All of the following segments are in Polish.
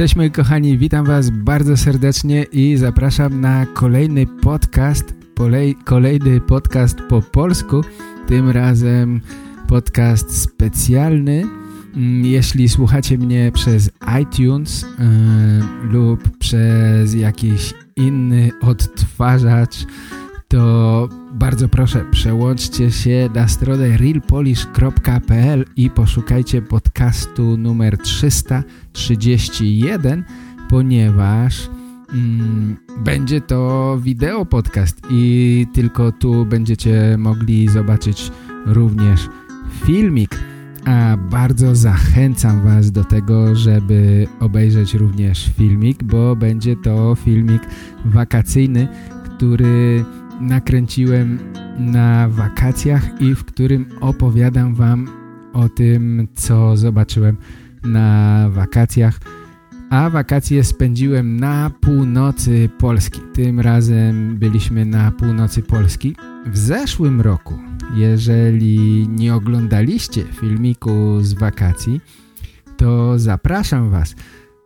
Cześć moi kochani, witam was bardzo serdecznie i zapraszam na kolejny podcast, kolejny podcast po polsku, tym razem podcast specjalny. Mm, jeśli słuchacie mnie przez iTunes yy, lub przez jakiś inny odtwarzacz, to bardzo proszę przełączcie się na stronę realpolish.pl i poszukajcie podcastu numer 331, ponieważ mm, będzie to wideo podcast i tylko tu będziecie mogli zobaczyć również filmik. A bardzo zachęcam Was do tego, żeby obejrzeć również filmik, bo będzie to filmik wakacyjny, który nakręciłem na wakacjach i w którym opowiadam Wam o tym, co zobaczyłem na wakacjach. A wakacje spędziłem na północy Polski. Tym razem byliśmy na północy Polski. W zeszłym roku, jeżeli nie oglądaliście filmiku z wakacji, to zapraszam Was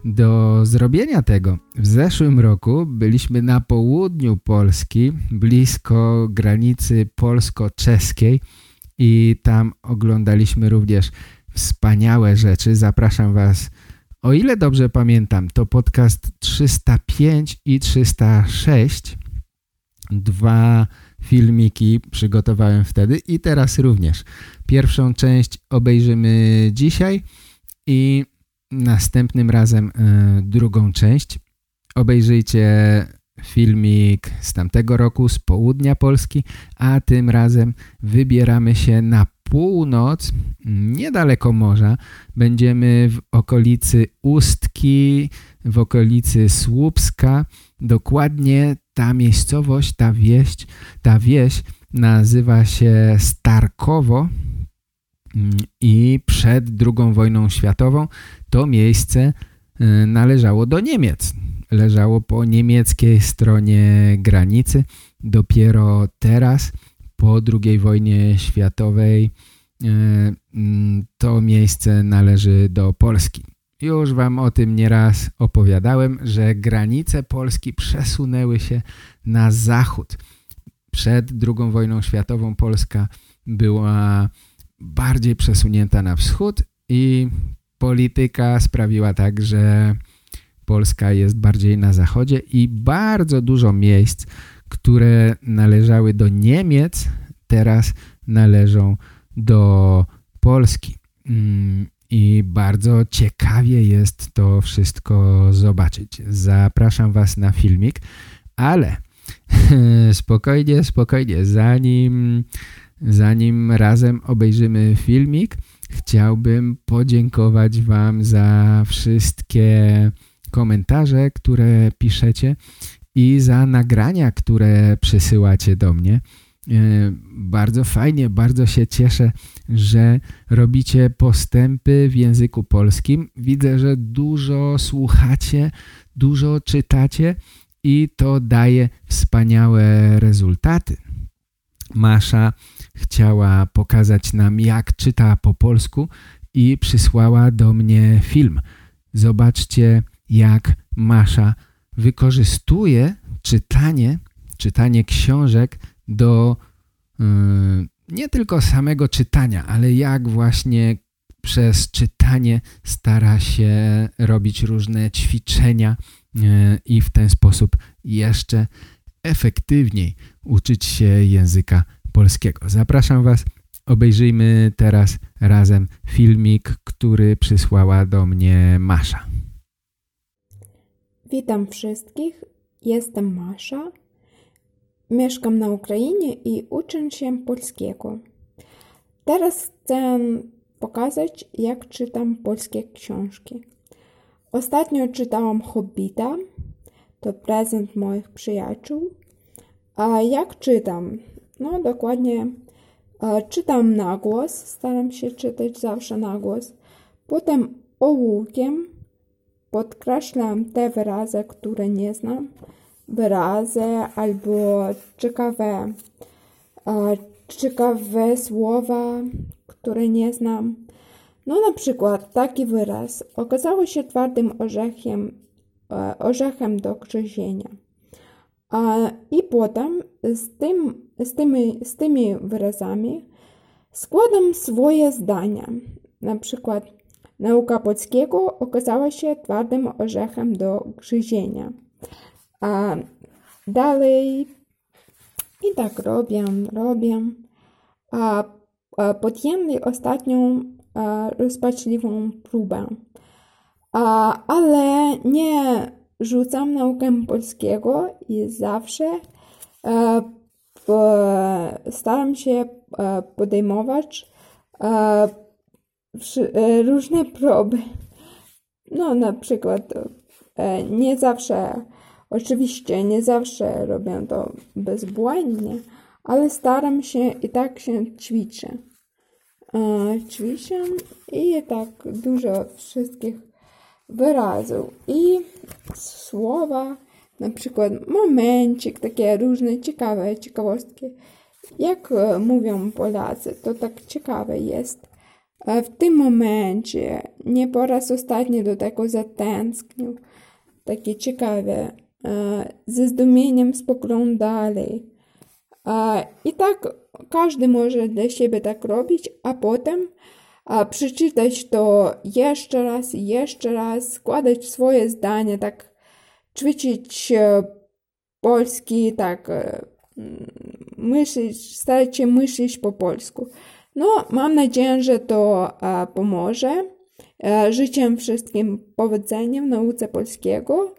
do zrobienia tego. W zeszłym roku byliśmy na południu Polski, blisko granicy polsko-czeskiej i tam oglądaliśmy również wspaniałe rzeczy. Zapraszam Was, o ile dobrze pamiętam, to podcast 305 i 306. Dwa filmiki przygotowałem wtedy i teraz również. Pierwszą część obejrzymy dzisiaj i następnym razem e, drugą część. Obejrzyjcie filmik z tamtego roku, z południa Polski, a tym razem wybieramy się na północ, niedaleko morza. Będziemy w okolicy Ustki, w okolicy Słupska. Dokładnie ta miejscowość, ta wieś, ta wieś nazywa się Starkowo i przed II wojną światową to miejsce y, należało do Niemiec. Leżało po niemieckiej stronie granicy. Dopiero teraz, po II wojnie światowej, y, mm, to miejsce należy do Polski. Już wam o tym nieraz opowiadałem, że granice Polski przesunęły się na zachód. Przed II wojną światową Polska była bardziej przesunięta na wschód i polityka sprawiła tak, że Polska jest bardziej na zachodzie i bardzo dużo miejsc, które należały do Niemiec, teraz należą do Polski. Mm, I bardzo ciekawie jest to wszystko zobaczyć. Zapraszam Was na filmik, ale spokojnie, spokojnie, zanim Zanim razem obejrzymy filmik, chciałbym podziękować Wam za wszystkie komentarze, które piszecie i za nagrania, które przysyłacie do mnie. E, bardzo fajnie, bardzo się cieszę, że robicie postępy w języku polskim. Widzę, że dużo słuchacie, dużo czytacie i to daje wspaniałe rezultaty. Masza chciała pokazać nam jak czyta po polsku i przysłała do mnie film. Zobaczcie jak Masza wykorzystuje czytanie, czytanie książek do yy, nie tylko samego czytania, ale jak właśnie przez czytanie stara się robić różne ćwiczenia yy, i w ten sposób jeszcze efektywniej uczyć się języka polskiego. Zapraszam Was, obejrzyjmy teraz razem filmik, który przysłała do mnie Masza. Witam wszystkich, jestem Masza. Mieszkam na Ukrainie i uczę się polskiego. Teraz chcę pokazać, jak czytam polskie książki. Ostatnio czytałam Hobbita, to prezent moich przyjaciół. A jak czytam? No dokładnie e, czytam na głos, staram się czytać zawsze na głos. Potem ołówkiem podkreślam te wyrazy, które nie znam. Wyrazy albo ciekawe, e, ciekawe słowa, które nie znam. No na przykład taki wyraz okazało się twardym orzechem, e, orzechem do gryzienia. I potem z, tym, z, tymi, z tymi wyrazami składam swoje zdania. Na przykład nauka polskiego okazała się twardym orzechem do gryzienia. Dalej i tak robię, robię. A, a podjęli ostatnią rozpaczliwą próbę. Ale nie rzucam naukę polskiego i zawsze e, staram się e, podejmować e, różne próby. No, na przykład nie zawsze, oczywiście nie zawsze robię to bezbłędnie, ale staram się i tak się ćwiczę. Ćwiczę i tak dużo wszystkich wyrazów i słowa, na przykład momencik, takie różne ciekawe ciekawostki. Jak e, mówią Polacy, to tak ciekawe jest. W tym momencie nie po raz ostatni do tego zatęsknił. Takie ciekawe. E, ze zdumieniem spoglądali. I tak każdy może dla siebie tak robić, a potem przeczytać to jeszcze raz i jeszcze raz, składać swoje zdania, tak ćwiczyć e, polski, tak e, myśleć, starać się myśleć po polsku. No, mam nadzieję, że to a, pomoże. E, życzę wszystkim powodzenia w nauce polskiego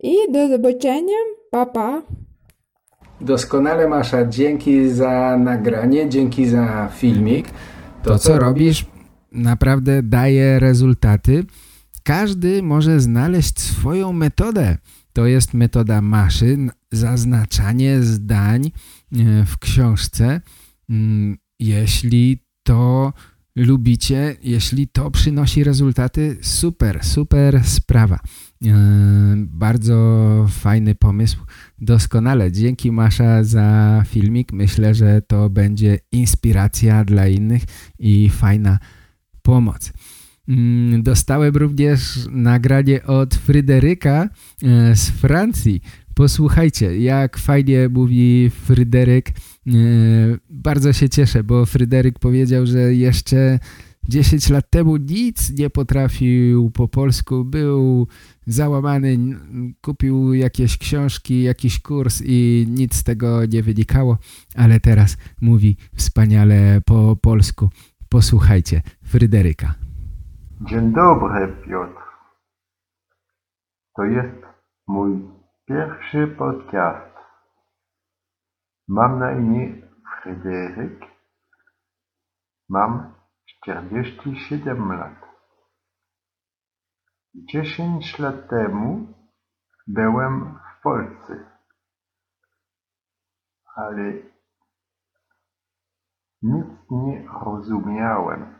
i do zobaczenia. Pa, pa. Doskonale, Masza. Dzięki za nagranie, dzięki za filmik. To, co robisz, naprawdę daje rezultaty. Każdy może znaleźć swoją metodę. To jest metoda maszyn, zaznaczanie zdań e, w książce. Mm, jeśli to lubicie, jeśli to przynosi rezultaty, super, super sprawa. E, bardzo fajny pomysł. Doskonale. Dzięki Masza za filmik. Myślę, że to będzie inspiracja dla innych i fajna pomoc. Mm, dostałem również nagranie od Fryderyka e, z Francji. Posłuchajcie, jak fajnie mówi Fryderyk. E, bardzo się cieszę, bo Fryderyk powiedział, że jeszcze 10 lat temu nic nie potrafił po polsku, był załamany, kupił jakieś książki, jakiś kurs i nic z tego nie wynikało, ale teraz mówi wspaniale po polsku. Posłuchajcie Fryderyka. Dzień dobry, Piotr. To jest mój pierwszy podcast. Mam na imię Fryderyk. Mam 47 lat. 10 lat temu byłem w Polsce. Ale nic nie rozumiałem.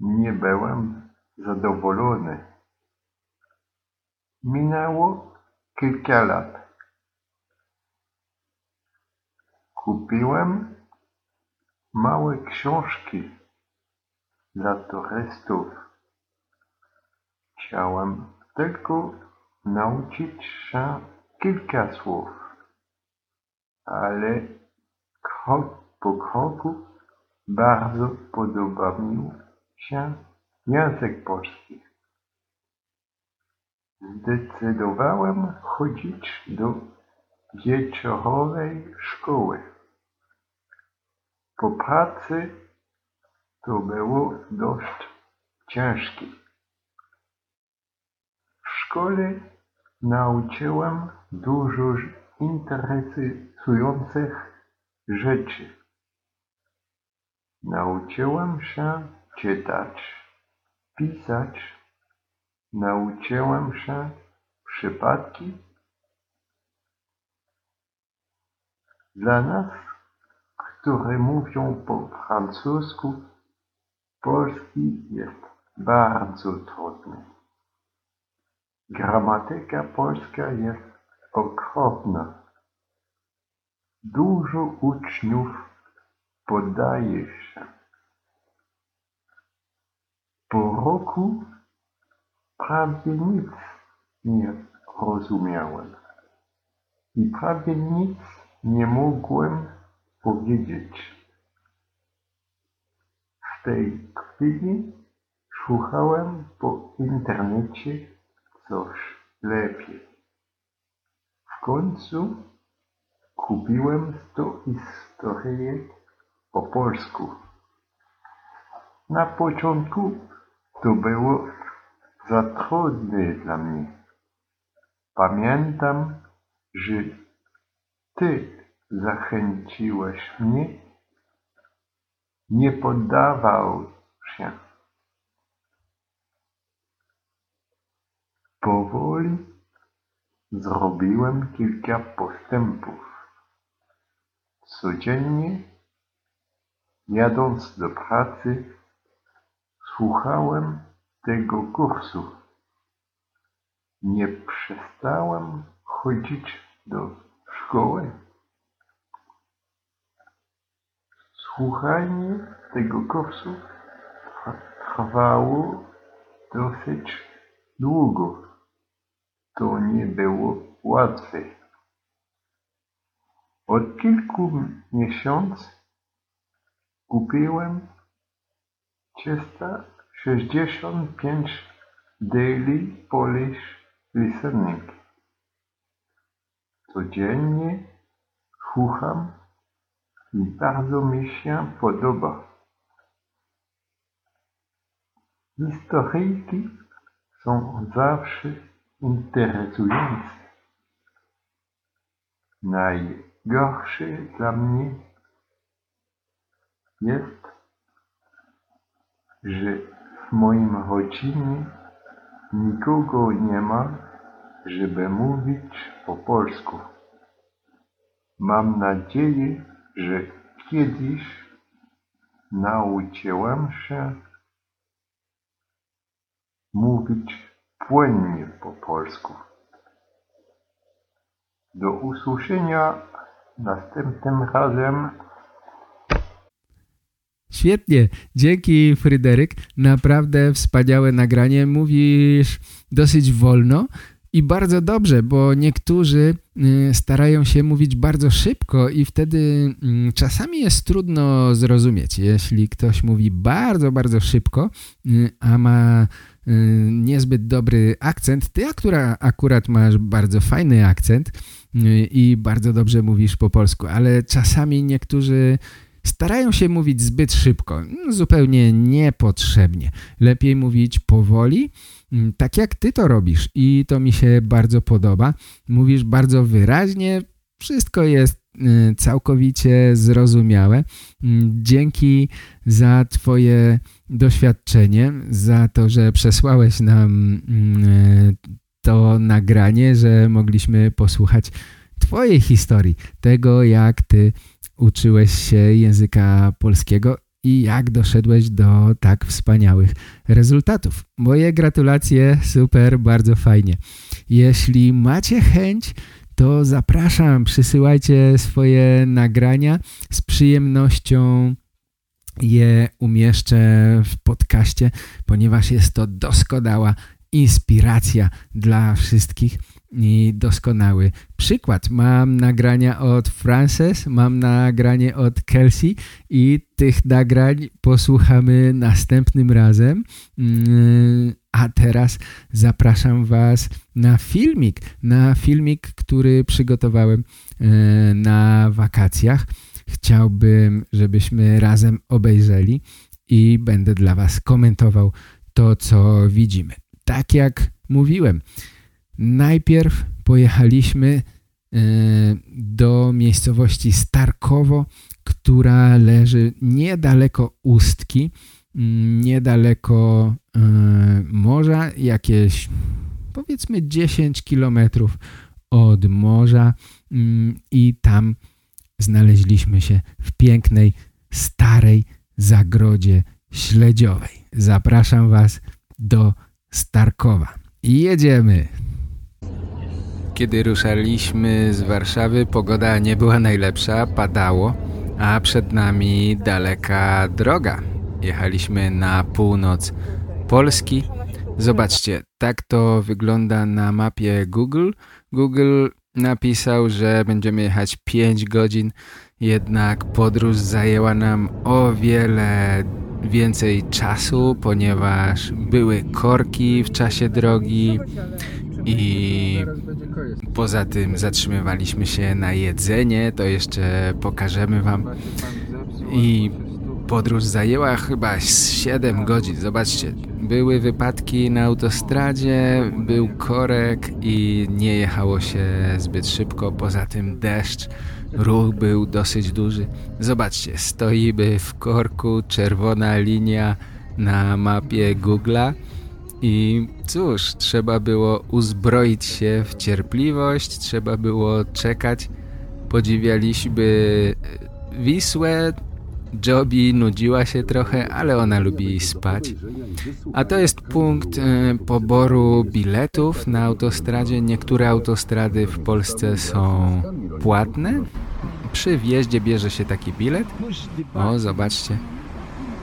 Nie byłem zadowolony. Minęło kilka lat. Kupiłem małe książki dla turystów. Chciałem tylko nauczyć się kilka słów, ale krok po kroku bardzo podoba mi się język polski. Zdecydowałem chodzić do wieczorowej szkoły. Po pracy to było dość ciężkie. W szkole nauczyłem dużo interesujących rzeczy. Nauczyłem się czytać, pisać, nauczyłem się przypadki? Dla nas, którzy mówią po francusku, polski jest bardzo trudny. Gramatyka polska jest okropna. Dużo uczniów poddaje się. Po roku prawie nic nie rozumiałem i prawie nic nie mogłem powiedzieć. W tej chwili szukałem po internecie coś lepiej. W końcu kupiłem sto historii po polsku. Na początku to było za trudne dla mnie. Pamiętam, że ty zachęciłeś mnie, nie poddawał się. Powoli zrobiłem kilka postępów. Codziennie, jadąc do pracy, słuchałem tego kursu. Nie przestałem chodzić do szkoły. Słuchanie tego kursu trwało dosyć długo. To nie było łatwe. Od kilku miesięcy kupiłem 365 Daily Polish Listening. Codziennie słucham i bardzo mi się podoba. Historyjki są zawsze interesujące. Najgorsze dla mnie jest, że w moim rodzinie nikogo nie ma, żeby mówić po polsku. Mam nadzieję, że kiedyś nauczyłem się mówić płynnie po polsku. Do usłyszenia następnym razem. Świetnie, dzięki Fryderyk, naprawdę wspaniałe nagranie, mówisz dosyć wolno i bardzo dobrze, bo niektórzy y, starają się mówić bardzo szybko i wtedy mm, czasami jest trudno zrozumieć. Jeśli ktoś mówi bardzo, bardzo szybko, y, a ma y, niezbyt dobry akcent, ty akurat, akurat masz bardzo fajny akcent i bardzo dobrze mówisz po polsku, ale czasami niektórzy starają się mówić zbyt szybko, zupełnie niepotrzebnie. Lepiej mówić powoli, mm, tak jak ty to robisz i to mi się bardzo podoba. Mówisz bardzo wyraźnie, wszystko jest y, całkowicie zrozumiałe. Mm, dzięki za twoje doświadczenie, za to, że przesłałeś nam mm, y, to nagranie, że mogliśmy posłuchać twojej historii, tego jak ty uczyłeś się języka polskiego i jak doszedłeś do tak wspaniałych rezultatów. Moje gratulacje, super, bardzo fajnie. Jeśli macie chęć, to zapraszam, przysyłajcie swoje nagrania. Z przyjemnością je umieszczę w podcaście, ponieważ jest to doskonała inspiracja dla wszystkich i doskonały przykład. Mam nagrania od Frances, mam nagranie od Kelsey i tych nagrań posłuchamy następnym razem. Mm, a teraz zapraszam Was na filmik, na filmik, który przygotowałem e, na wakacjach. Chciałbym, żebyśmy razem obejrzeli i będę dla Was komentował to, co widzimy. Tak jak mówiłem, Najpierw pojechaliśmy e, do miejscowości Starkowo, która leży niedaleko Ustki, mm, niedaleko e, morza, jakieś powiedzmy 10 kilometrów od morza mm, i tam znaleźliśmy się w pięknej, starej zagrodzie śledziowej. Zapraszam Was do Starkowa. Jedziemy! Kiedy ruszaliśmy z Warszawy, pogoda nie była najlepsza, padało, a przed nami daleka droga. Jechaliśmy na północ Polski. Zobaczcie, tak to wygląda na mapie Google. Google napisał, że będziemy jechać 5 godzin, jednak podróż zajęła nam o wiele więcej czasu, ponieważ były korki w czasie drogi i poza tym zatrzymywaliśmy się na jedzenie, to jeszcze pokażemy wam. I podróż zajęła chyba 7 godzin, zobaczcie były wypadki na autostradzie, był korek i nie jechało się zbyt szybko, poza tym deszcz, ruch był dosyć duży. Zobaczcie, stoimy w korku, czerwona linia na mapie Google'a i cóż, trzeba było uzbroić się w cierpliwość, trzeba było czekać. Podziwialiśmy Wisłę, Jobi nudziła się trochę, ale ona lubi spać. A to jest punkt y, poboru biletów na autostradzie. Niektóre autostrady w Polsce są płatne. Przy wjeździe bierze się taki bilet. O, zobaczcie.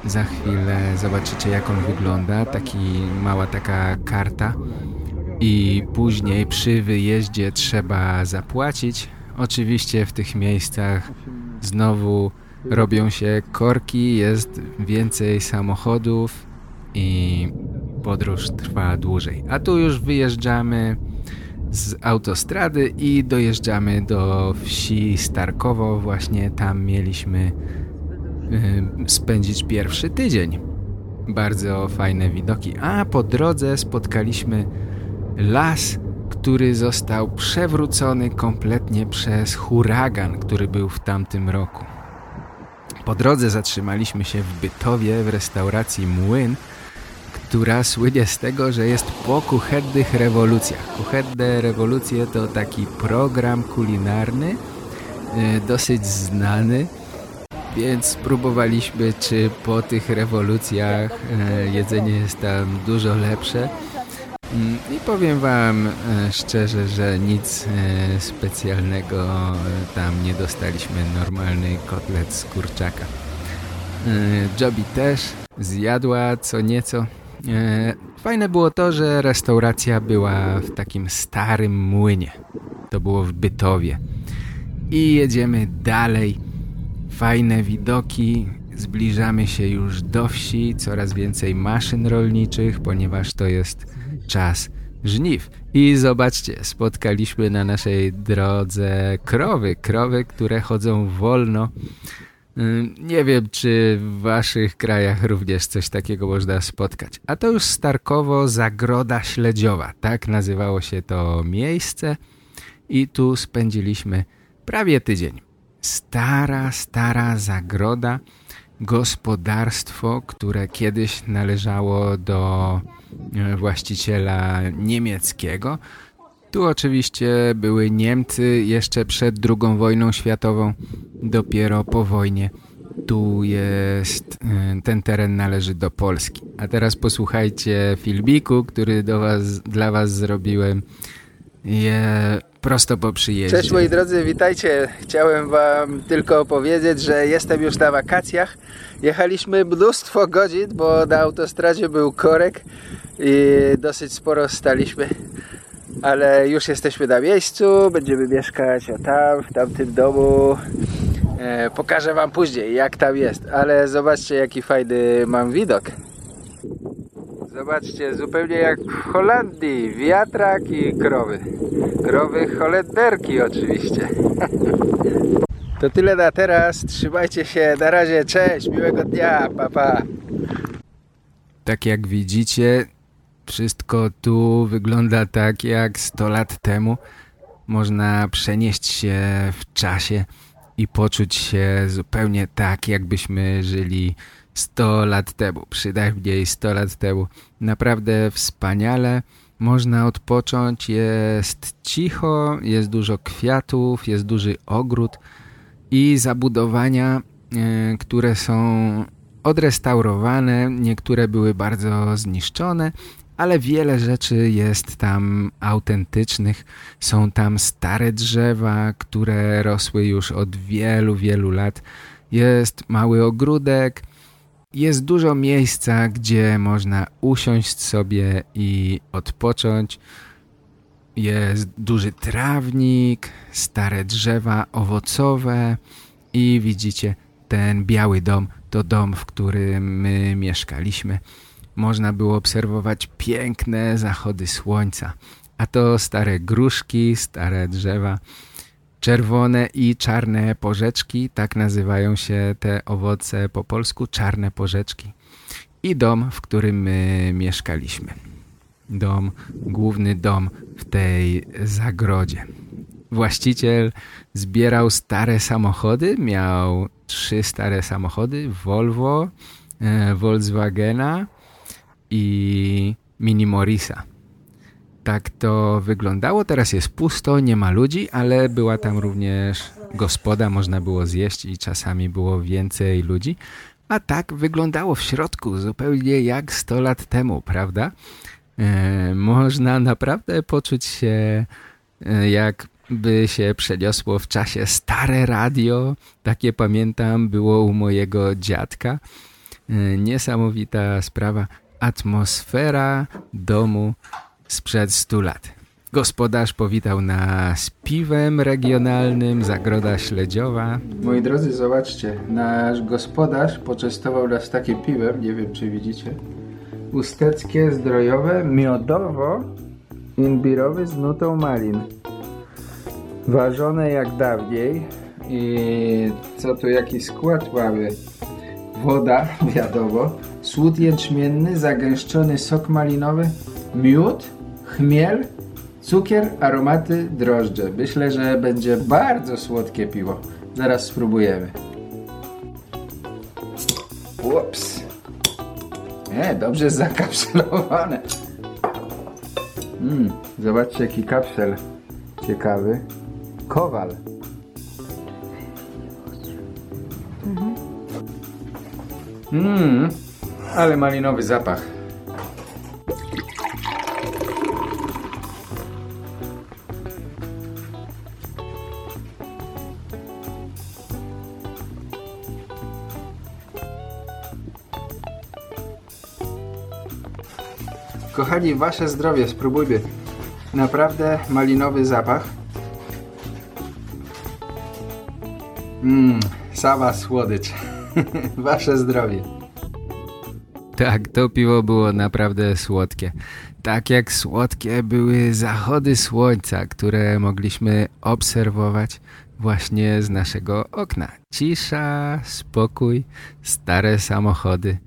Za chwilę zobaczycie jak on wygląda. Taki mała taka karta. I później przy wyjeździe trzeba zapłacić. Oczywiście w tych miejscach znowu robią się korki, jest więcej samochodów i podróż trwa dłużej. A tu już wyjeżdżamy z autostrady i dojeżdżamy do wsi Starkowo. Właśnie tam mieliśmy spędzić pierwszy tydzień. Bardzo fajne widoki. A po drodze spotkaliśmy las, który został przewrócony kompletnie przez huragan, który był w tamtym roku. Po drodze zatrzymaliśmy się w Bytowie w restauracji Młyn, która słynie z tego, że jest po kuchennych rewolucjach. Kuchenne rewolucje to taki program kulinarny, y, dosyć znany, więc spróbowaliśmy, czy po tych rewolucjach y, jedzenie jest tam dużo lepsze. Mm, I powiem wam e, szczerze, że nic e, specjalnego e, tam nie dostaliśmy. Normalny kotlet z kurczaka. Jobi też zjadła co nieco. Fajne było to, że restauracja była w takim starym młynie. To było w Bytowie. I jedziemy dalej. Fajne widoki. Zbliżamy się już do wsi. Coraz więcej maszyn rolniczych, ponieważ to jest czas żniw. I zobaczcie, spotkaliśmy na naszej drodze krowy, krowy, które chodzą wolno. Nie wiem, czy w waszych krajach również coś takiego można spotkać. A to już Starkowo Zagroda Śledziowa, tak nazywało się to miejsce i tu spędziliśmy prawie tydzień. Stara, stara zagroda, gospodarstwo, które kiedyś należało do E, właściciela niemieckiego. Tu oczywiście były Niemcy jeszcze przed II wojną światową, dopiero po wojnie tu jest, e, ten teren należy do Polski. A teraz posłuchajcie filmiku, który do was, dla was zrobiłem je prosto po przyjeździe. Cześć moi drodzy, witajcie. Chciałem wam tylko powiedzieć, że jestem już na wakacjach. Jechaliśmy mnóstwo godzin, bo na autostradzie był korek i dosyć sporo staliśmy. Ale już jesteśmy na miejscu, będziemy mieszkać tam, w tamtym domu. E, pokażę wam później jak tam jest, ale zobaczcie jaki fajny mam widok. Zobaczcie, zupełnie jak w Holandii. Wiatrak i krowy. Krowy holenderki oczywiście. To tyle na teraz. Trzymajcie się. Na razie. Cześć. Miłego dnia. Pa, pa. Tak jak widzicie, wszystko tu wygląda tak jak 100 lat temu. Można przenieść się w czasie i poczuć się zupełnie tak, jakbyśmy żyli 100 lat temu, przynajmniej 100 lat temu. Naprawdę wspaniale. można odpocząć, jest cicho, jest dużo kwiatów, jest duży ogród i zabudowania, e, które są odrestaurowane, niektóre były bardzo zniszczone, ale wiele rzeczy jest tam autentycznych. Są tam stare drzewa, które rosły już od wielu, wielu lat. Jest mały ogródek, jest dużo miejsca, gdzie można usiąść sobie i odpocząć. Jest duży trawnik, stare drzewa owocowe i widzicie ten biały dom to dom, w którym my mieszkaliśmy. Można było obserwować piękne zachody słońca, a to stare gruszki, stare drzewa, czerwone i czarne porzeczki, tak nazywają się te owoce po polsku, czarne porzeczki. I dom, w którym my mieszkaliśmy. Dom, główny dom w tej zagrodzie. Właściciel zbierał stare samochody, miał trzy stare samochody, Volvo, e, Volkswagena i Mini Morisa. Tak to wyglądało. Teraz jest pusto, nie ma ludzi, ale była tam również gospoda, można było zjeść i czasami było więcej ludzi. A tak wyglądało w środku, zupełnie jak 100 lat temu, prawda? E, można naprawdę poczuć się e, jak by się przeniosło w czasie stare radio. Takie pamiętam było u mojego dziadka. E, niesamowita sprawa. Atmosfera domu sprzed stu lat. Gospodarz powitał nas piwem regionalnym, zagroda śledziowa. Moi drodzy, zobaczcie, nasz gospodarz poczęstował nas takim piwem, nie wiem czy widzicie. Usteckie, zdrojowe, miodowo, imbirowy z nutą malin. Ważone jak dawniej. I co tu, jaki skład mamy? Woda, wiadomo. Słód jęczmienny, zagęszczony sok malinowy, miód, chmiel, cukier, aromaty, drożdże. Myślę, że będzie bardzo słodkie piwo. Zaraz spróbujemy. Ups. Nie, dobrze zakapsulowane. Mm, zobaczcie jaki kapsel ciekawy. Kowal. Mmm, ale malinowy zapach. Kochani, wasze zdrowie, spróbujmy. Naprawdę malinowy zapach. Mmm, sama słodycz. Wasze zdrowie. Tak, to piwo było naprawdę słodkie. Tak jak słodkie były zachody słońca, które mogliśmy obserwować właśnie z naszego okna. Cisza, spokój, stare samochody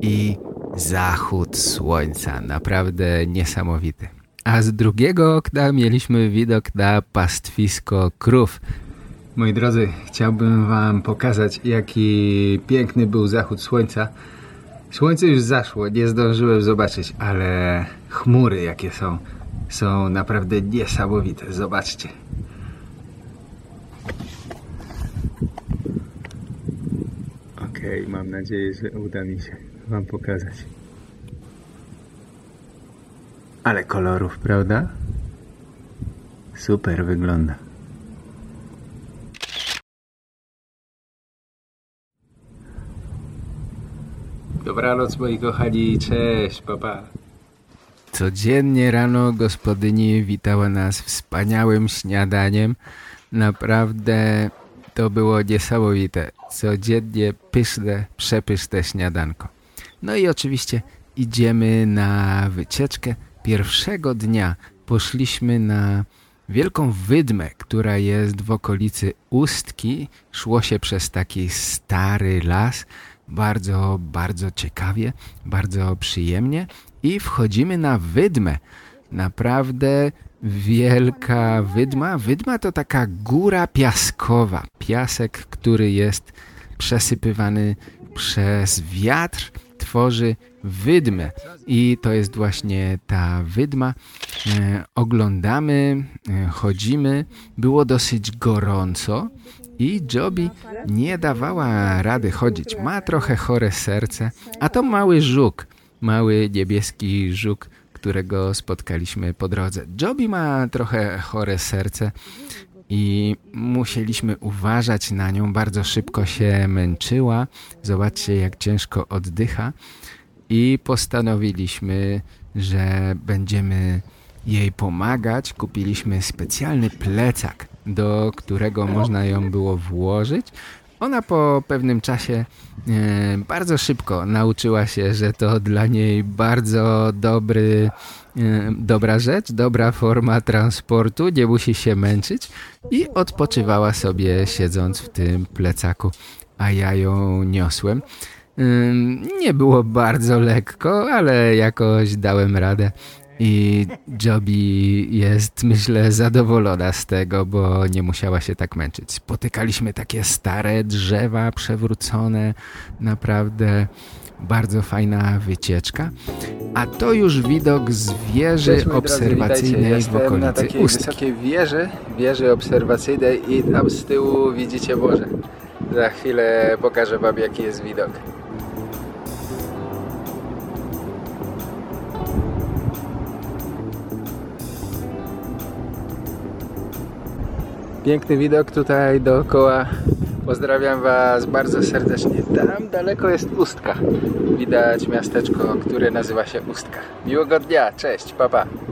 i zachód słońca. Naprawdę niesamowity. A z drugiego okna mieliśmy widok na pastwisko krów. Moi drodzy, chciałbym wam pokazać, jaki piękny był zachód słońca. Słońce już zaszło, nie zdążyłem zobaczyć, ale chmury jakie są, są naprawdę niesamowite. Zobaczcie. Okej, okay, mam nadzieję, że uda mi się wam pokazać. Ale kolorów, prawda? Super wygląda. Dobranoc moi kochani, cześć, papa. Codziennie rano gospodyni witała nas wspaniałym śniadaniem. Naprawdę to było niesamowite. Codziennie pyszne, przepyszne śniadanko. No i oczywiście idziemy na wycieczkę. Pierwszego dnia poszliśmy na wielką wydmę, która jest w okolicy Ustki. Szło się przez taki stary las, bardzo, bardzo ciekawie, bardzo przyjemnie i wchodzimy na wydmę. Naprawdę wielka wydma. Wydma to taka góra piaskowa. Piasek, który jest przesypywany przez wiatr tworzy wydmę i to jest właśnie ta wydma. E, oglądamy, e, chodzimy, było dosyć gorąco i Joby nie dawała rady chodzić. Ma trochę chore serce, a to mały żuk, mały niebieski żuk, którego spotkaliśmy po drodze. Joby ma trochę chore serce i musieliśmy uważać na nią. Bardzo szybko się męczyła. Zobaczcie, jak ciężko oddycha. I postanowiliśmy, że będziemy jej pomagać. Kupiliśmy specjalny plecak, do którego można ją było włożyć. Ona po pewnym czasie e, bardzo szybko nauczyła się, że to dla niej bardzo dobry, e, dobra rzecz, dobra forma transportu, nie musi się męczyć i odpoczywała sobie siedząc w tym plecaku, a ja ją niosłem. E, nie było bardzo lekko, ale jakoś dałem radę. I Joby jest, myślę, zadowolona z tego, bo nie musiała się tak męczyć. Spotykaliśmy takie stare drzewa przewrócone, naprawdę bardzo fajna wycieczka. A to już widok z wieży Cześć, obserwacyjnej drodzy, w Jestem na okolicy takiej Ustki. wysokiej wieży, wieży obserwacyjnej i tam z tyłu widzicie morze. Za chwilę pokażę wam jaki jest widok. Piękny widok tutaj dookoła. Pozdrawiam Was bardzo serdecznie. Tam daleko jest Ustka. Widać miasteczko, które nazywa się Ustka. Miłego dnia, cześć, papa. Pa.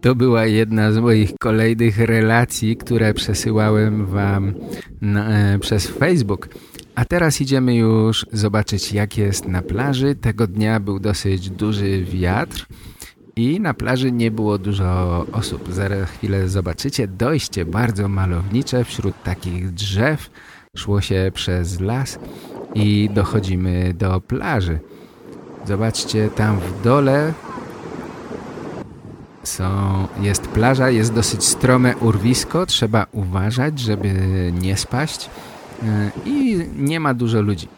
To była jedna z moich kolejnych relacji, które przesyłałem Wam na, e, przez Facebook. A teraz idziemy już zobaczyć, jak jest na plaży. Tego dnia był dosyć duży wiatr i na plaży nie było dużo osób. Za chwilę zobaczycie dojście bardzo malownicze wśród takich drzew. Szło się przez las i dochodzimy do plaży. Zobaczcie tam w dole są, jest plaża, jest dosyć strome urwisko, trzeba uważać, żeby nie spaść i nie ma dużo ludzi.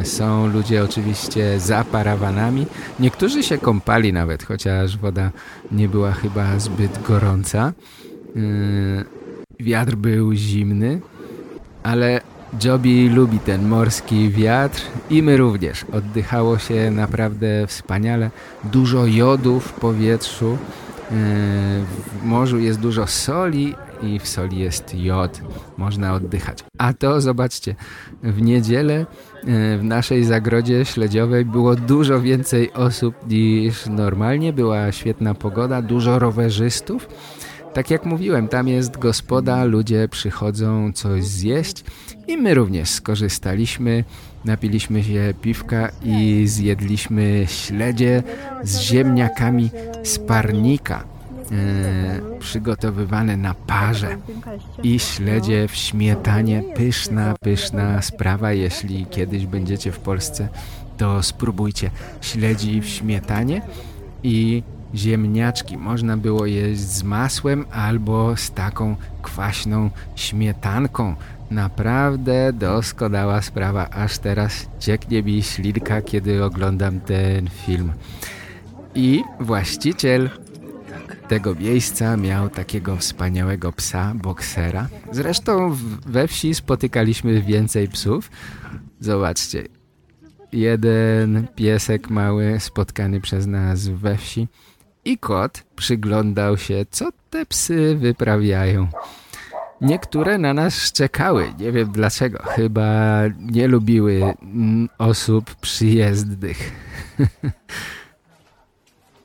E, Są ludzie oczywiście za parawanami, niektórzy się kąpali nawet, chociaż woda nie była chyba zbyt gorąca. E, Wiatr był zimny, ale Joby lubi ten morski wiatr i my również. Oddychało się naprawdę wspaniale. Dużo jodu w powietrzu. W morzu jest dużo soli i w soli jest jod. Można oddychać. A to zobaczcie, w niedzielę yy, w naszej zagrodzie śledziowej było dużo więcej osób niż normalnie. Była świetna pogoda, dużo rowerzystów. Tak jak mówiłem, tam jest gospoda, ludzie przychodzą coś zjeść i my również skorzystaliśmy, napiliśmy się piwka i zjedliśmy śledzie z ziemniakami z parnika, e, przygotowywane na parze i śledzie w śmietanie. Pyszna, pyszna sprawa. Jeśli kiedyś będziecie w Polsce, to spróbujcie śledzi w śmietanie i ziemniaczki. Można było jeść z masłem albo z taką kwaśną śmietanką. Naprawdę doskonała sprawa. Aż teraz cieknie mi ślinka, kiedy oglądam ten film. I właściciel tego miejsca miał takiego wspaniałego psa, boksera. Zresztą we wsi spotykaliśmy więcej psów. Zobaczcie, jeden piesek mały spotkany przez nas we wsi i kot przyglądał się, co te psy wyprawiają. Niektóre na nas szczekały, nie wiem dlaczego, chyba nie lubiły osób przyjezdnych.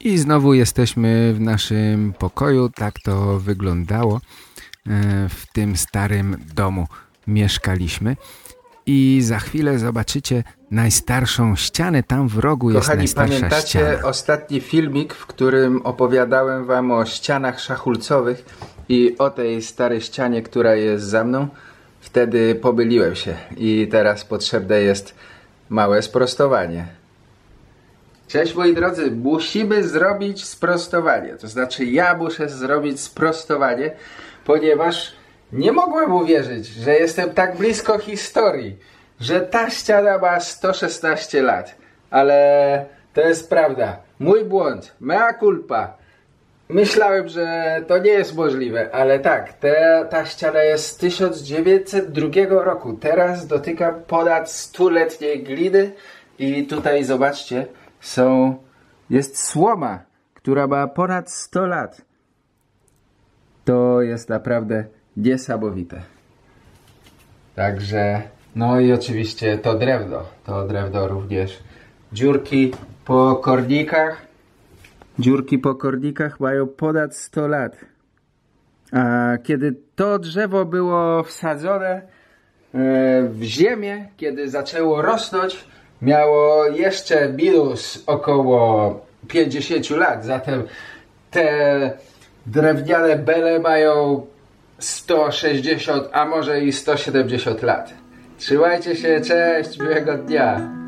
I znowu jesteśmy w naszym pokoju, tak to wyglądało. E, W tym starym domu mieszkaliśmy. I za chwilę zobaczycie najstarszą ścianę, tam w rogu jest Kochani, najstarsza pamiętacie ściana. ostatni filmik, w którym opowiadałem wam o ścianach szachulcowych i o tej starej ścianie, która jest za mną? Wtedy pomyliłem się i teraz potrzebne jest małe sprostowanie. Cześć moi drodzy, musimy zrobić sprostowanie. To znaczy ja muszę zrobić sprostowanie, ponieważ Nie mogłem uwierzyć, że jestem tak blisko historii, że ta ściana ma 116 lat. Ale to jest prawda. Mój błąd. Mea culpa. Myślałem, że to nie jest możliwe, ale tak, te, ta ściana jest z 1902 roku. Teraz dotykam ponad stuletniej gliny i tutaj zobaczcie, są, jest słoma, która ma ponad 100 lat. To jest naprawdę niesamowite. Także, no i oczywiście to drewno. To drewno również. Dziurki po kornikach. Dziurki po kornikach mają ponad 100 lat. A kiedy to drzewo było wsadzone e, w ziemię, kiedy zaczęło rosnąć, miało jeszcze minus około 50 lat. Zatem te drewniane bele mają 160, a może i 170 lat. Trzymajcie się, cześć, miłego dnia.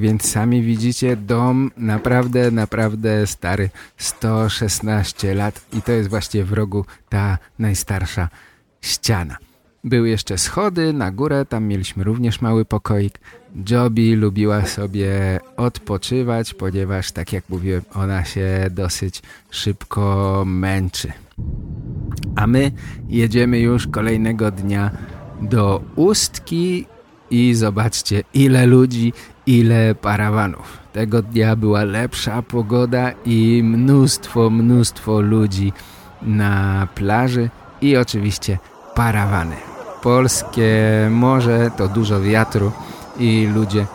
Więc sami widzicie, dom naprawdę, naprawdę stary, 116 lat i to jest właśnie w rogu ta najstarsza ściana. Były jeszcze schody na górę, tam mieliśmy również mały pokoik. Joby lubiła sobie odpoczywać, ponieważ tak jak mówiłem, ona się dosyć szybko męczy. A my jedziemy już kolejnego dnia do Ustki i zobaczcie ile ludzi, ile parawanów. Tego dnia była lepsza pogoda i mnóstwo, mnóstwo ludzi na plaży i oczywiście parawany. Polskie morze to dużo wiatru i ludzie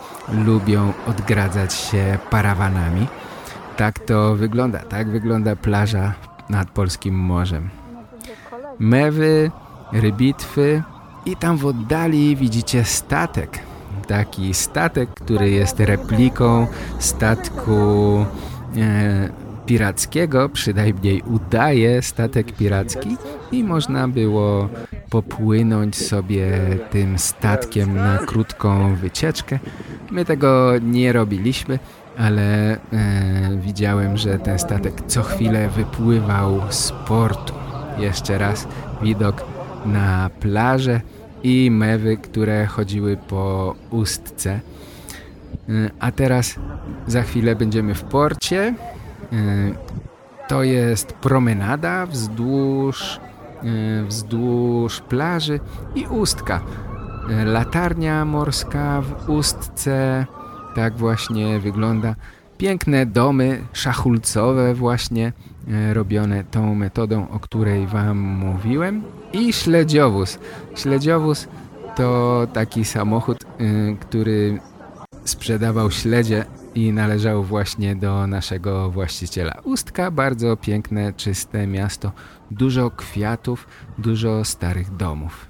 lubią odgradzać się parawanami. Tak to wygląda, tak wygląda plaża nad polskim morzem. Mewy, rybitwy i tam w oddali widzicie statek. Taki statek, który jest repliką statku e, pirackiego, przynajmniej udaje statek piracki i można było popłynąć sobie tym statkiem na krótką wycieczkę. My tego nie robiliśmy, ale e, widziałem, że ten statek co chwilę wypływał z portu. Jeszcze raz widok na plażę i mewy, które chodziły po ustce. Y, A teraz za chwilę będziemy w porcie. Y, To jest promenada wzdłuż, y, wzdłuż plaży i ustka. Latarnia morska w ustce. Tak właśnie wygląda. Piękne domy szachulcowe właśnie robione tą metodą, o której wam mówiłem. I śledziowóz. Śledziowóz to taki samochód, y, który sprzedawał śledzie i należał właśnie do naszego właściciela. Ustka, bardzo piękne, czyste miasto, dużo kwiatów, dużo starych domów.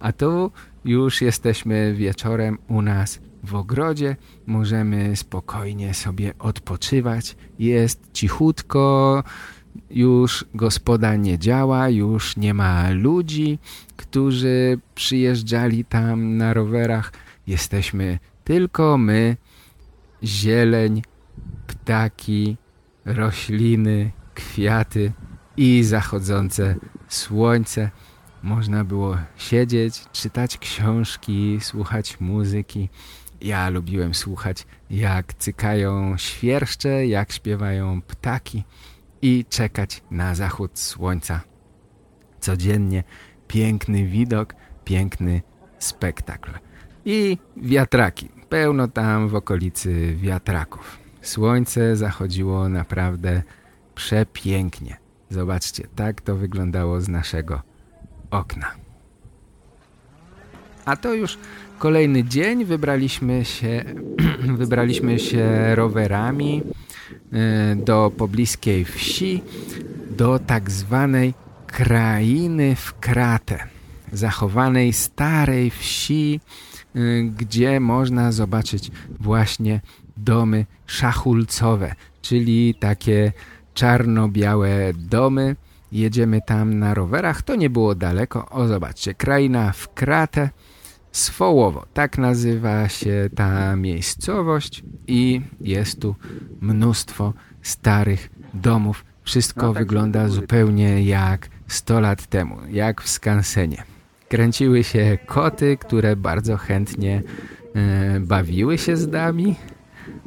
A tu już jesteśmy wieczorem u nas w ogrodzie, możemy spokojnie sobie odpoczywać, jest cichutko, już gospoda nie działa, już nie ma ludzi, którzy przyjeżdżali tam na rowerach. Jesteśmy tylko my, zieleń, ptaki, rośliny, kwiaty i zachodzące słońce. Można było siedzieć, czytać książki, słuchać muzyki. Ja lubiłem słuchać, jak cykają świerszcze, jak śpiewają ptaki i czekać na zachód słońca. Codziennie piękny widok, piękny spektakl. I wiatraki. Pełno tam w okolicy wiatraków. Słońce zachodziło naprawdę przepięknie. Zobaczcie, tak to wyglądało z naszego okna. A to już kolejny dzień. Wybraliśmy się, wybraliśmy się rowerami e, do pobliskiej wsi, do tak zwanej krainy w kratę. Zachowanej starej wsi, e, gdzie można zobaczyć właśnie domy szachulcowe, czyli takie czarno-białe domy. Jedziemy tam na rowerach, to nie było daleko. O, zobaczcie, kraina w kratę. Swołowo, tak nazywa się ta miejscowość i jest tu mnóstwo starych domów. Wszystko No, tak wygląda zupełnie jak 100 lat temu, jak w skansenie. Kręciły się koty, które bardzo chętnie e, bawiły się z nami.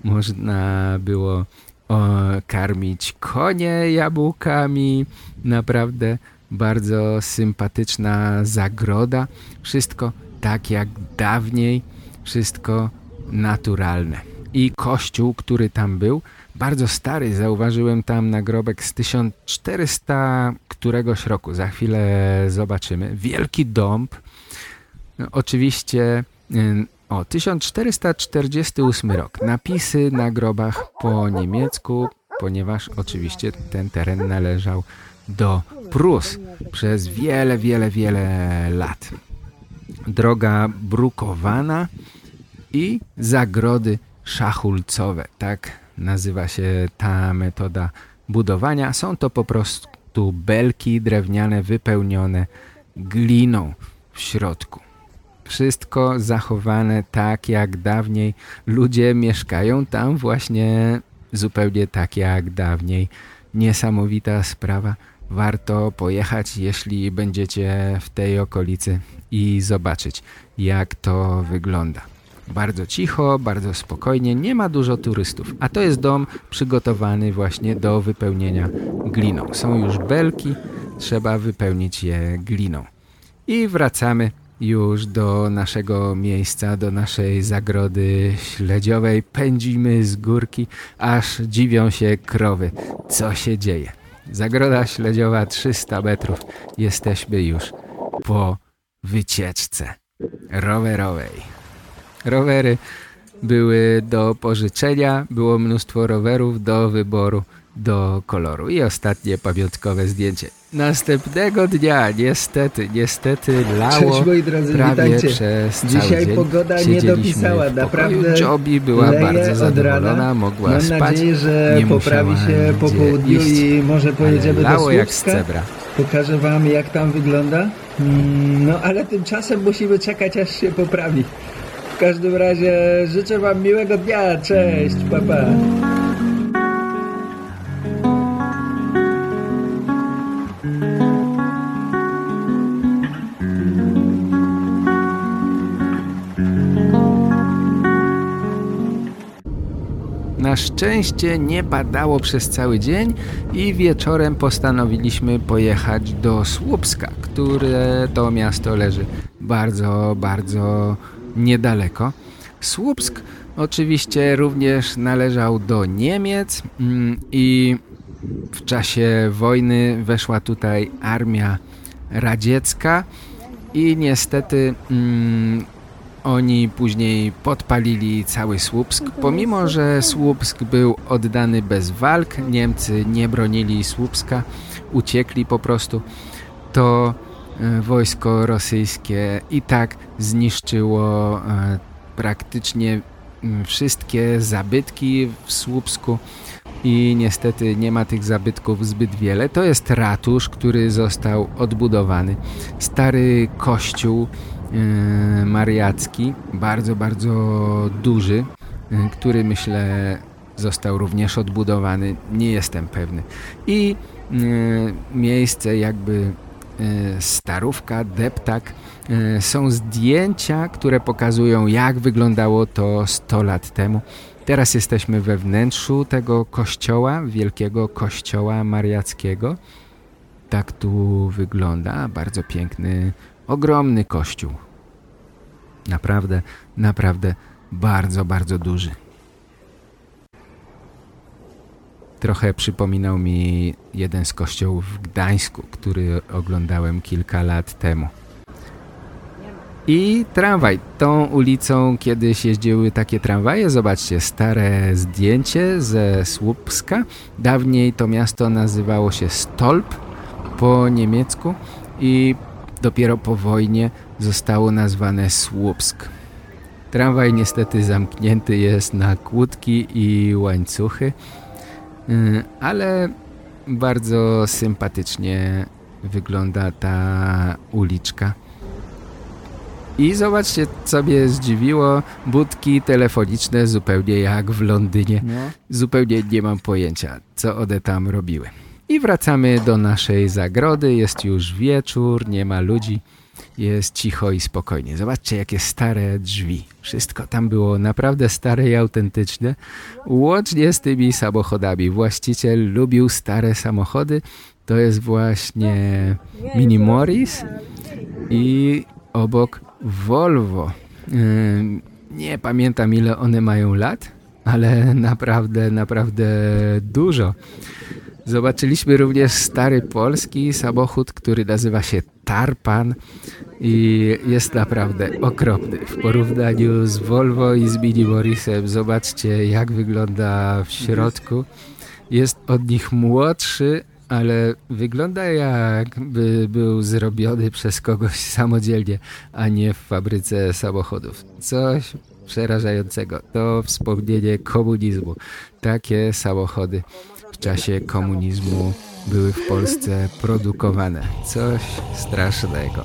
Można było o, karmić konie jabłkami. Naprawdę bardzo sympatyczna zagroda. Wszystko tak jak dawniej, wszystko naturalne. I kościół, który tam był, bardzo stary, zauważyłem tam nagrobek z 1400 któregoś roku, za chwilę zobaczymy. Wielki dąb, no, oczywiście o 1448 rok. Napisy na grobach po niemiecku, ponieważ oczywiście ten teren należał do Prus przez wiele, wiele, wiele lat. Droga brukowana i zagrody szachulcowe. Tak nazywa się ta metoda budowania. Są to po prostu belki drewniane wypełnione gliną w środku. Wszystko zachowane tak jak dawniej. Ludzie mieszkają tam właśnie zupełnie tak jak dawniej. Niesamowita sprawa. Warto pojechać, jeśli będziecie w tej okolicy i zobaczyć, jak to wygląda. Bardzo cicho, bardzo spokojnie, nie ma dużo turystów, a to jest dom przygotowany właśnie do wypełnienia gliną. Są już belki, trzeba wypełnić je gliną. I wracamy już do naszego miejsca, do naszej zagrody śledziowej. Pędzimy z górki, aż dziwią się krowy, co się dzieje. Zagroda śledziowa 300 metrów. Jesteśmy już po wycieczce rowerowej. Rowery były do pożyczenia, było mnóstwo rowerów do wyboru, do koloru. I ostatnie pamiątkowe zdjęcie. Następnego dnia, niestety, niestety lało Cześć moi drodzy, prawie witajcie. przez cały Dzisiaj dzień. pogoda nie dopisała, naprawdę Jobi była bardzo zadowolona, mogła Mam spać. nadzieję, że nie poprawi się po południu iść, i może pojedziemy do lało jak z Słupska. cebra. Pokażę wam jak tam wygląda. Mm, No ale tymczasem musimy czekać aż się poprawi. W każdym razie życzę wam miłego dnia. Cześć, pa pa. Na szczęście nie padało przez cały dzień i wieczorem postanowiliśmy pojechać do Słupska, które to miasto leży bardzo, bardzo niedaleko. Słupsk oczywiście również należał do Niemiec mm, i w czasie wojny weszła tutaj armia radziecka i niestety mm, oni później podpalili cały Słupsk. Pomimo, że Słupsk był oddany bez walk, Niemcy nie bronili Słupska, uciekli po prostu, to e, wojsko rosyjskie i tak zniszczyło e, praktycznie mm, wszystkie zabytki w Słupsku i niestety nie ma tych zabytków zbyt wiele. To jest ratusz, który został odbudowany. Stary kościół mariacki, bardzo, bardzo duży, e, który myślę został również odbudowany, nie jestem pewny. I e, miejsce jakby e, starówka, deptak, e, są zdjęcia, które pokazują jak wyglądało to 100 lat temu. Teraz jesteśmy we wnętrzu tego kościoła, wielkiego kościoła mariackiego. Tak tu wygląda, bardzo piękny, ogromny kościół. Naprawdę, naprawdę bardzo, bardzo duży. Trochę przypominał mi jeden z kościołów w Gdańsku, który oglądałem kilka lat temu. I tramwaj. Tą ulicą kiedyś jeździły takie tramwaje. Zobaczcie, stare zdjęcie ze Słupska. Dawniej to miasto nazywało się Stolp po niemiecku i dopiero po wojnie zostało nazwane Słupsk. Tramwaj niestety zamknięty jest na kłódki i łańcuchy, yy, ale bardzo sympatycznie wygląda ta uliczka. I zobaczcie, co mnie zdziwiło, budki telefoniczne zupełnie jak w Londynie. No. Zupełnie nie mam pojęcia, co one tam robiły. I wracamy do naszej zagrody, jest już wieczór, nie ma ludzi, jest cicho i spokojnie. Zobaczcie, jakie stare drzwi. Wszystko tam było naprawdę stare i autentyczne, łącznie z tymi samochodami. Właściciel lubił stare samochody, to jest właśnie Mini Morris i obok Volvo. Nie pamiętam ile one mają lat, ale naprawdę, naprawdę dużo. Zobaczyliśmy również stary polski samochód, który nazywa się Tarpan i jest naprawdę okropny. W porównaniu z Volvo i z Mini Morrisem zobaczcie jak wygląda w środku. Jest od nich młodszy, ale wygląda jakby był zrobiony przez kogoś samodzielnie, a nie w fabryce samochodów. Coś przerażającego. To wspomnienie komunizmu. Takie samochody w czasie komunizmu były w Polsce produkowane. Coś strasznego.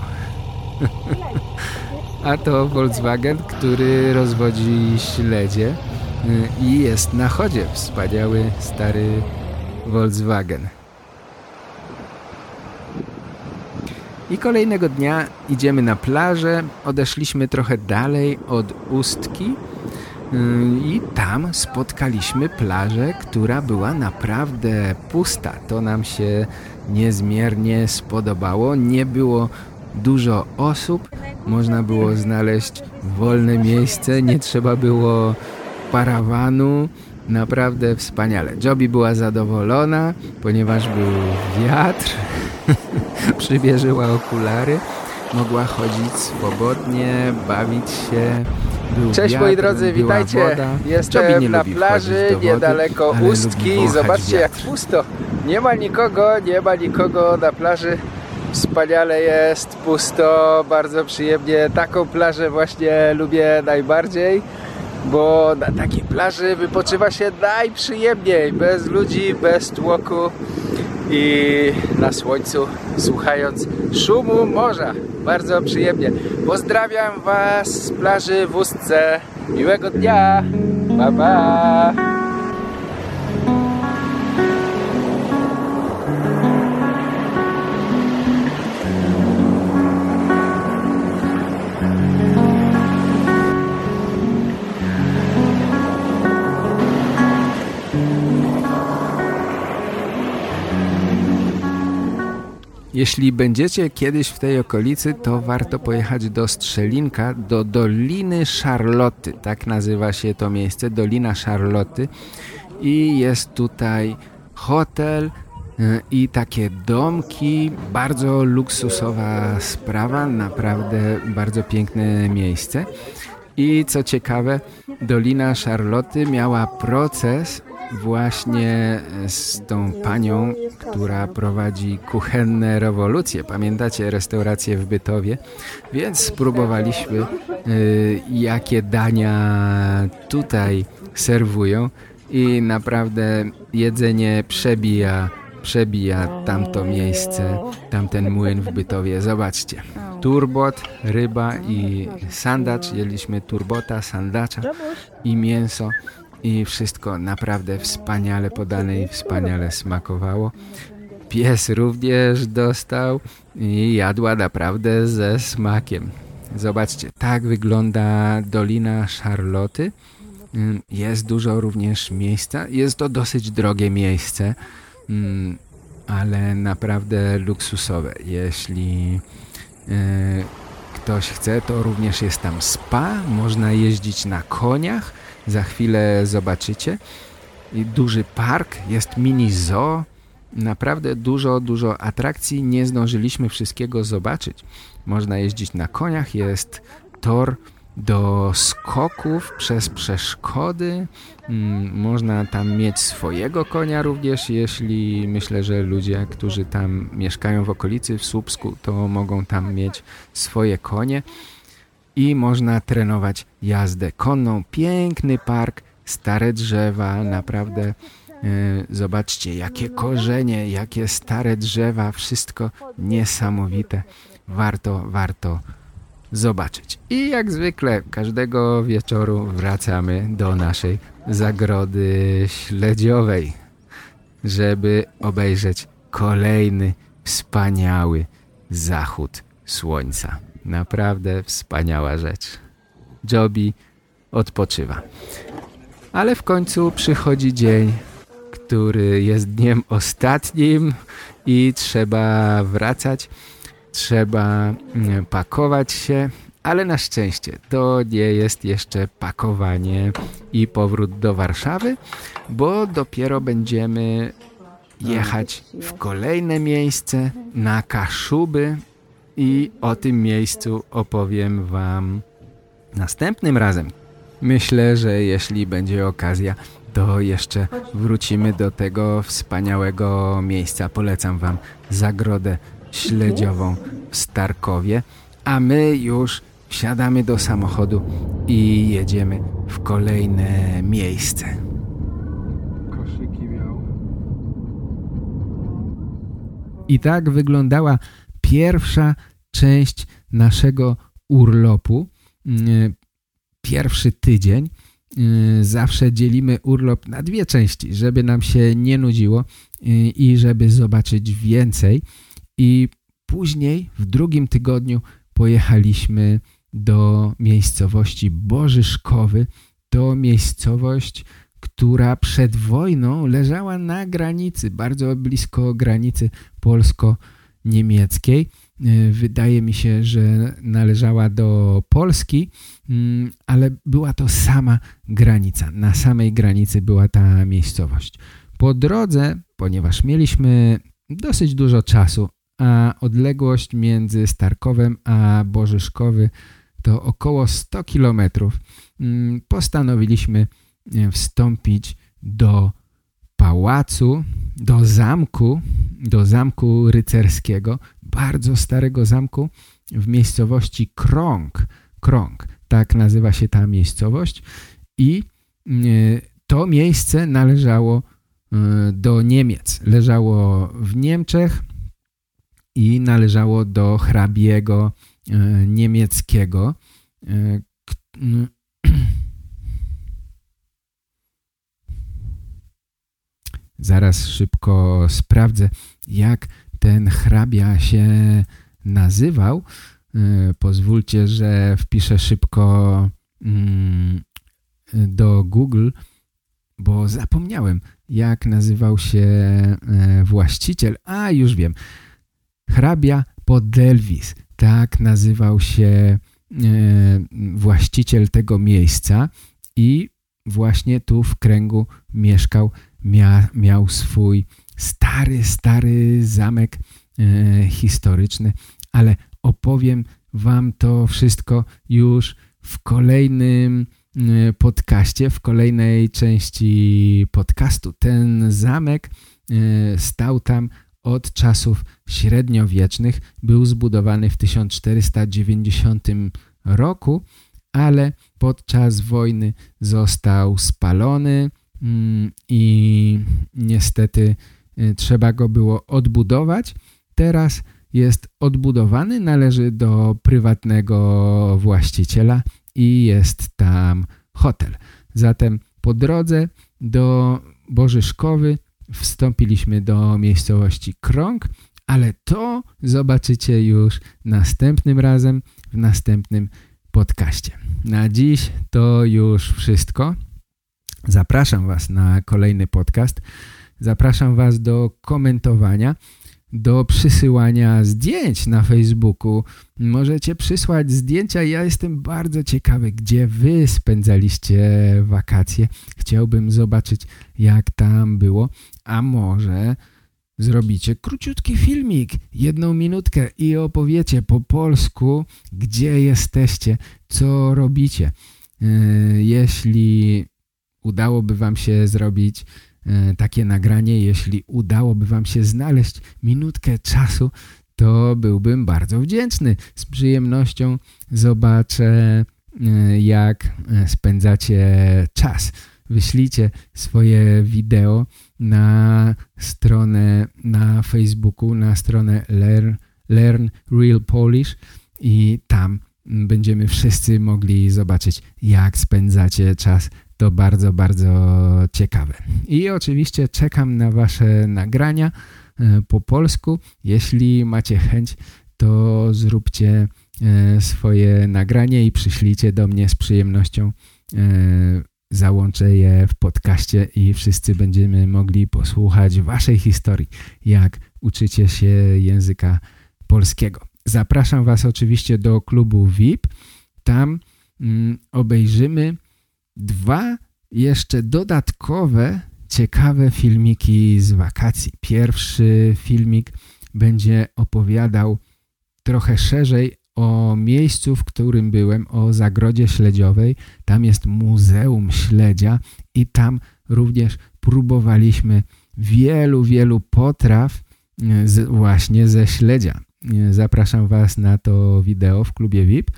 A to Volkswagen, który rozwodzi śledzie y, i jest na chodzie. Wspaniały, stary Volkswagen. I kolejnego dnia idziemy na plażę. Odeszliśmy trochę dalej od Ustki i tam spotkaliśmy plażę, która była naprawdę pusta. To nam się niezmiernie spodobało. Nie było dużo osób. Można było znaleźć wolne miejsce. Nie trzeba było parawanu. Naprawdę wspaniale. Joby była zadowolona, ponieważ był wiatr. Przybierzyła okulary. Mogła chodzić swobodnie, bawić się. Był Cześć wiatr, moi drodzy, była witajcie. Woda. Joby nie Jestem na lubi plaży wchodzić do wody, niedaleko ale lubi Ustki. wąchać Zobaczcie jak wiatr. pusto. Nie ma nikogo, nie ma nikogo na plaży. Wspaniale jest, pusto, bardzo przyjemnie. Taką plażę właśnie lubię najbardziej, bo na takiej plaży wypoczywa się najprzyjemniej. Bez ludzi, bez tłoku i na słońcu, słuchając szumu morza. Bardzo przyjemnie. Pozdrawiam Was z plaży w Ustce. Miłego dnia. Pa, pa. Jeśli będziecie kiedyś w tej okolicy, to warto pojechać do Strzelinka, do Doliny Szarloty. Tak nazywa się to miejsce, Dolina Szarloty. I jest tutaj hotel y, i takie domki. Bardzo luksusowa sprawa, naprawdę bardzo piękne miejsce. I co ciekawe, Dolina Szarloty miała proces właśnie z tą panią, która prowadzi kuchenne rewolucje. Pamiętacie restaurację w Bytowie? Więc spróbowaliśmy, y, jakie dania tutaj serwują i naprawdę jedzenie przebija, przebija tamto miejsce, tamten młyn w Bytowie. Zobaczcie. Turbot, ryba i sandacz. Jedliśmy turbota, sandacza i mięso i wszystko naprawdę wspaniale podane i wspaniale smakowało. Pies również dostał i jadła naprawdę ze smakiem. Zobaczcie, tak wygląda Dolina Szarloty. Ym, Jest dużo również miejsca. Jest to dosyć drogie miejsce, ym, ale naprawdę luksusowe. Jeśli yy, ktoś chce, to również jest tam spa. Można jeździć na koniach. Za chwilę zobaczycie. I duży park, jest mini zoo. Naprawdę dużo, dużo atrakcji. Nie zdążyliśmy wszystkiego zobaczyć. Można jeździć na koniach, jest tor do skoków przez przeszkody. Mm, Można tam mieć swojego konia również, jeśli myślę, że ludzie, którzy tam mieszkają w okolicy w Słupsku, to mogą tam mieć swoje konie i można trenować jazdę konną. Piękny park, stare drzewa, naprawdę Zobaczcie, jakie korzenie, jakie stare drzewa, wszystko niesamowite. Warto, warto zobaczyć. I jak zwykle każdego wieczoru wracamy do naszej zagrody śledziowej, żeby obejrzeć kolejny wspaniały zachód słońca. Naprawdę wspaniała rzecz. Joby odpoczywa. Ale w końcu przychodzi dzień, który jest dniem ostatnim i trzeba wracać, trzeba mm, pakować się, ale na szczęście to nie jest jeszcze pakowanie i powrót do Warszawy, bo dopiero będziemy jechać w kolejne miejsce na Kaszuby i o tym miejscu opowiem Wam następnym razem. Myślę, że jeśli będzie okazja, to jeszcze wrócimy do tego wspaniałego miejsca. Polecam Wam Zagrodę Śledziową w Starkowie, a my już wsiadamy do samochodu i jedziemy w kolejne miejsce. I tak wyglądała pierwsza część naszego urlopu. Mm, pierwszy tydzień. Y, zawsze dzielimy urlop na dwie części, żeby nam się nie nudziło y, i żeby zobaczyć więcej. I później w drugim tygodniu pojechaliśmy do miejscowości Bożyszkowy. To miejscowość, która przed wojną leżała na granicy, bardzo blisko granicy polsko-niemieckiej. Y, wydaje mi się, że należała do Polski, mm, ale była to sama granica. Na samej granicy była ta miejscowość. Po drodze, ponieważ mieliśmy dosyć dużo czasu, a odległość między Starkowem a Bożyszkowy to około 100 kilometrów, mm, postanowiliśmy y, wstąpić do pałacu, do zamku, do zamku rycerskiego, bardzo starego zamku w miejscowości Krąg. Krąg, tak nazywa się ta miejscowość i e, to miejsce należało e, do Niemiec. Leżało w Niemczech i należało do hrabiego e, niemieckiego. Zaraz szybko sprawdzę, jak ten hrabia się nazywał. E, pozwólcie, że wpiszę szybko mm, do Google, bo zapomniałem, jak nazywał się e, właściciel. A, już wiem. Hrabia Podelwis. Tak nazywał się e, właściciel tego miejsca i właśnie tu w kręgu mieszkał, mia, miał swój stary, stary zamek e, historyczny, ale opowiem wam to wszystko już w kolejnym e, podcaście, w kolejnej części podcastu. Ten zamek e, stał tam od czasów średniowiecznych, był zbudowany w 1490 roku, ale podczas wojny został spalony mm, i niestety trzeba go było odbudować. Teraz jest odbudowany, należy do prywatnego właściciela i jest tam hotel. Zatem po drodze do Bożyszkowy wstąpiliśmy do miejscowości Krąg, ale to zobaczycie już następnym razem w następnym podcaście. Na dziś to już wszystko. Zapraszam Was na kolejny podcast. Zapraszam Was do komentowania, do przysyłania zdjęć na Facebooku. Możecie przysłać zdjęcia. Ja jestem bardzo ciekawy, gdzie Wy spędzaliście wakacje. Chciałbym zobaczyć, jak tam było. A może zrobicie króciutki filmik, jedną minutkę i opowiecie po polsku, gdzie jesteście, co robicie. E, jeśli udałoby Wam się zrobić takie nagranie, jeśli udałoby Wam się znaleźć minutkę czasu, to byłbym bardzo wdzięczny. Z przyjemnością zobaczę, e, jak e, spędzacie czas. Wyślijcie swoje wideo na stronę na Facebooku, na stronę Learn, Learn Real Polish i tam będziemy wszyscy mogli zobaczyć, jak spędzacie czas. To bardzo, bardzo ciekawe. I oczywiście czekam na Wasze nagrania e, po polsku. Jeśli macie chęć, to zróbcie e, swoje nagranie i przyślijcie do mnie z przyjemnością. E, załączę je w podcaście i wszyscy będziemy mogli posłuchać Waszej historii, jak uczycie się języka polskiego. Zapraszam Was oczywiście do klubu VIP. Tam mm, obejrzymy dwa jeszcze dodatkowe, ciekawe filmiki z wakacji. Pierwszy filmik będzie opowiadał trochę szerzej o miejscu, w którym byłem, o Zagrodzie Śledziowej. Tam jest Muzeum Śledzia i tam również próbowaliśmy wielu, wielu potraw e, z, właśnie ze śledzia. Zapraszam Was na to wideo w klubie VIP.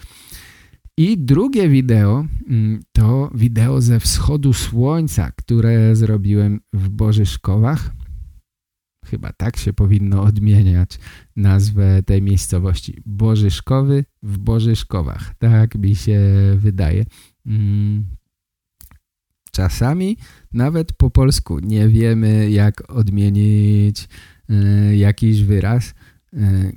I drugie wideo mm, to wideo ze wschodu słońca, które zrobiłem w Bożyszkowach. Chyba tak się powinno odmieniać nazwę tej miejscowości. Bożyszkowy w Bożyszkowach. Tak mi się wydaje. Mm. Czasami nawet po polsku nie wiemy jak odmienić e, jakiś wyraz,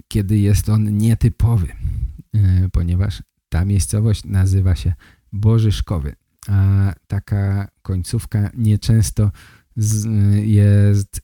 kiedy jest on nietypowy, e, ponieważ ta miejscowość nazywa się Bożyszkowy, a taka końcówka nieczęsto jest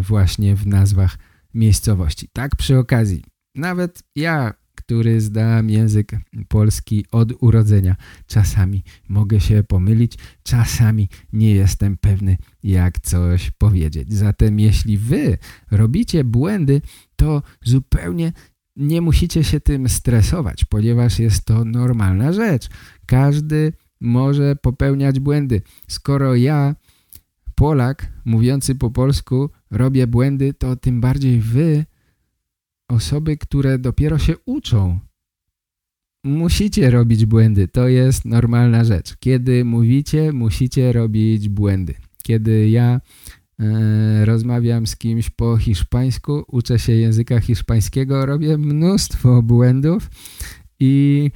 właśnie w nazwach miejscowości. Tak przy okazji, nawet ja, który zdałem język polski od urodzenia, czasami mogę się pomylić, czasami nie jestem pewny, jak coś powiedzieć. Zatem jeśli wy robicie błędy, to zupełnie nie musicie się tym stresować, ponieważ jest to normalna rzecz. Każdy może popełniać błędy. Skoro ja, Polak, mówiący po polsku, robię błędy, to tym bardziej wy, osoby, które dopiero się uczą, musicie robić błędy. To jest normalna rzecz. Kiedy mówicie, musicie robić błędy. Kiedy ja e, rozmawiam z kimś po hiszpańsku, uczę się języka hiszpańskiego, robię mnóstwo błędów i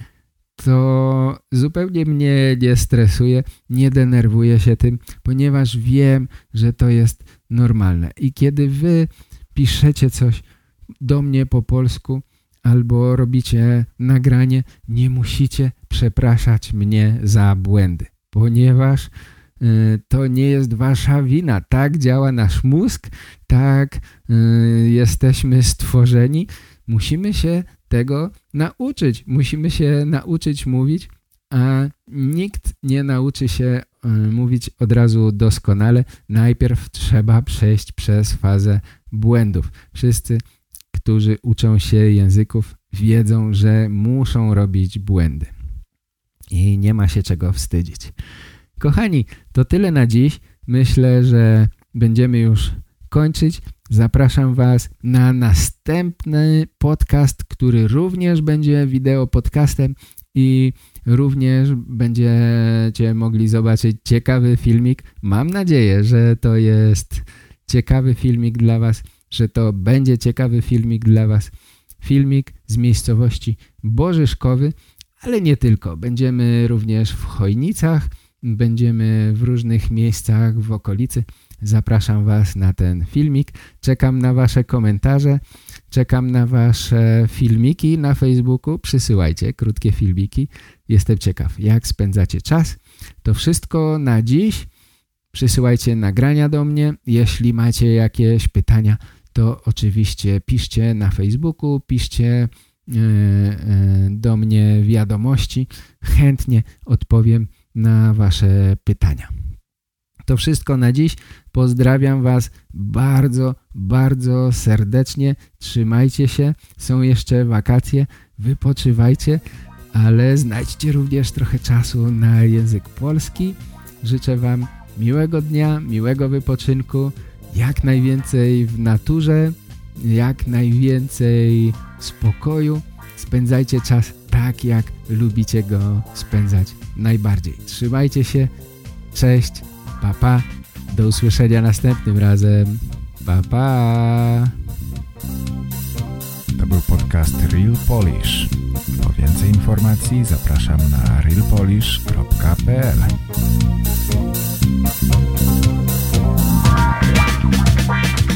to zupełnie mnie nie stresuje, nie denerwuję się tym, ponieważ wiem, że to jest normalne. I kiedy wy piszecie coś do mnie po polsku albo robicie nagranie, nie musicie przepraszać mnie za błędy, ponieważ y, to nie jest wasza wina. Tak działa nasz mózg, tak y, jesteśmy stworzeni. Musimy się tego nauczyć. Musimy się nauczyć mówić, a nikt nie nauczy się y, mówić od razu doskonale. Najpierw trzeba przejść przez fazę błędów. Wszyscy, którzy uczą się języków, wiedzą, że muszą robić błędy. I nie ma się czego wstydzić. Kochani, to tyle na dziś. Myślę, że będziemy już kończyć. Zapraszam Was na następny podcast, który również będzie wideo podcastem i również będziecie mogli zobaczyć ciekawy filmik. Mam nadzieję, że to jest ciekawy filmik dla Was, że to będzie ciekawy filmik dla Was. Filmik z miejscowości Bożyszkowy, ale nie tylko. Będziemy również w Chojnicach, będziemy w różnych miejscach w okolicy. Zapraszam Was na ten filmik. Czekam na Wasze komentarze, czekam na Wasze filmiki na Facebooku. Przysyłajcie krótkie filmiki. Jestem ciekaw, jak spędzacie czas. To wszystko na dziś. Przysyłajcie nagrania do mnie. Jeśli macie jakieś pytania, to oczywiście piszcie na Facebooku, piszcie e, e, do mnie wiadomości. Chętnie odpowiem na Wasze pytania. To wszystko na dziś. Pozdrawiam Was bardzo, bardzo serdecznie. Trzymajcie się. Są jeszcze wakacje. Wypoczywajcie, ale znajdźcie również trochę czasu na język polski. Życzę Wam miłego dnia, miłego wypoczynku, jak najwięcej w naturze, jak najwięcej spokoju. Spędzajcie czas tak, jak lubicie go spędzać najbardziej. Trzymajcie się, cześć, papa. Pa. Do usłyszenia następnym razem. Pa, pa. To był podcast Real Polish. Po więcej informacji zapraszam na realpolish.pl Bye.